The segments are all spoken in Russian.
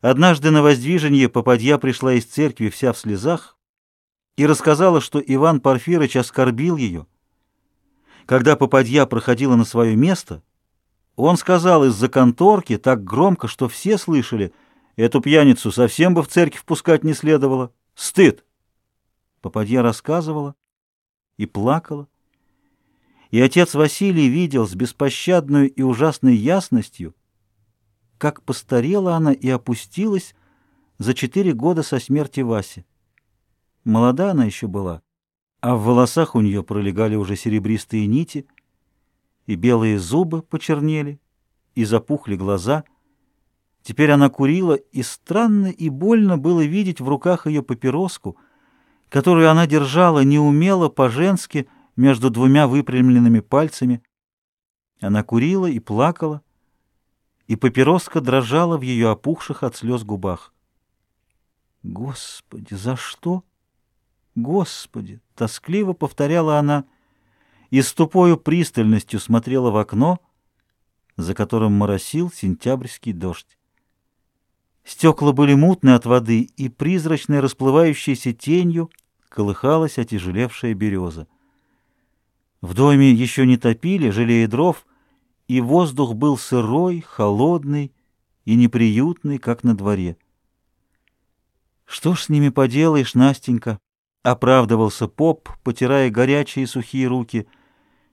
Однажды на воздвиженье попадья пришла из церкви вся в слезах и рассказала, что Иван Порфирыч оскорбил ее. Когда попадья проходила на свое место, он сказал из-за конторки так громко, что все слышали, эту пьяницу совсем бы в церковь пускать не следовало. Стыд! Попадья рассказывала и плакала. И отец Василий видел с беспощадной и ужасной ясностью, как постарела она и опустилась за четыре года со смерти Васи. Молода она еще была, а в волосах у нее пролегали уже серебристые нити, и белые зубы почернели, и запухли глаза. Теперь она курила, и странно и больно было видеть в руках ее папироску, которую она держала неумело по-женски между двумя выпрямленными пальцами. Она курила и плакала, и папироска дрожала в ее опухших от слез губах. «Господи, за что? Господи!» — тоскливо повторяла она и с тупою пристальностью смотрела в окно, за которым моросил сентябрьский дождь. Стекла были мутны от воды, и призрачной расплывающейся тенью колыхалась отяжелевшая береза. В доме еще не топили, жалея дров — и воздух был сырой, холодный и неприютный, как на дворе. «Что ж с ними поделаешь, Настенька?» — оправдывался поп, потирая горячие сухие руки.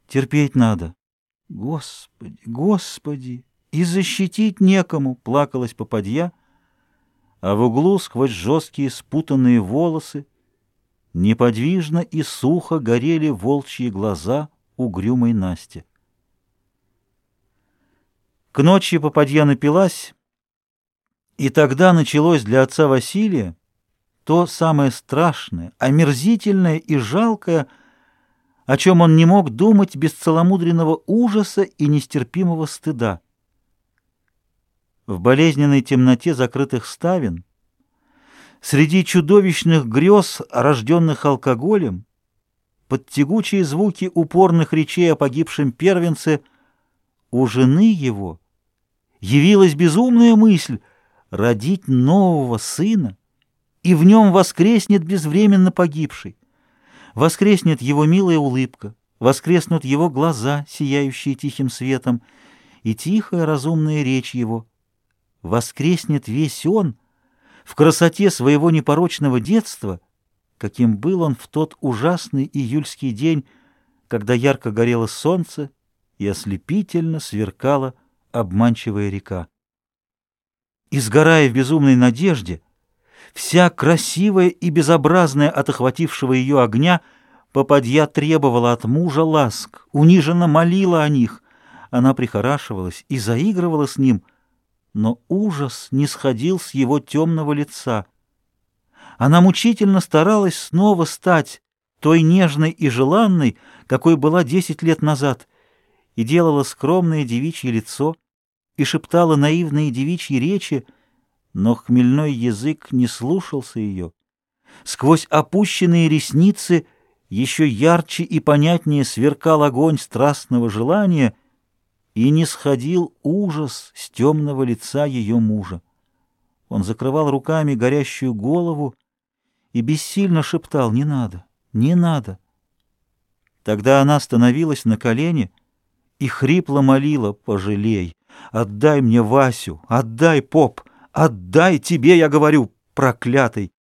«Терпеть надо». «Господи, Господи! И защитить некому!» — плакалась попадья, а в углу сквозь жесткие спутанные волосы неподвижно и сухо горели волчьи глаза угрюмой Насти. К ночи попадья напилась, и тогда началось для отца Василия то самое страшное, омерзительное и жалкое, о чем он не мог думать без целомудренного ужаса и нестерпимого стыда. В болезненной темноте закрытых ставен, среди чудовищных грез, рожденных алкоголем, под тягучие звуки упорных речей о погибшем первенце, у жены его — явилась безумная мысль родить нового сына, и в нем воскреснет безвременно погибший. Воскреснет его милая улыбка, воскреснут его глаза, сияющие тихим светом, и тихая разумная речь его. Воскреснет весь он в красоте своего непорочного детства, каким был он в тот ужасный июльский день, когда ярко горело солнце и ослепительно сверкало обманчивая река. И сгорая в безумной надежде, вся красивая и безобразная от охватившего ее огня, попадья требовала от мужа ласк, униженно молила о них. Она прихорашивалась и заигрывала с ним, но ужас не сходил с его темного лица. Она мучительно старалась снова стать той нежной и желанной, какой была десять лет назад, и делала скромное девичье лицо, и шептала наивные девичьи речи, но хмельной язык не слушался ее. Сквозь опущенные ресницы еще ярче и понятнее сверкал огонь страстного желания, и не сходил ужас с темного лица ее мужа. Он закрывал руками горящую голову и бессильно шептал «Не надо, не надо». Тогда она становилась на колени и хрипло молила «Пожалей». Отдай мне Васю, отдай, поп, отдай тебе, я говорю, проклятый.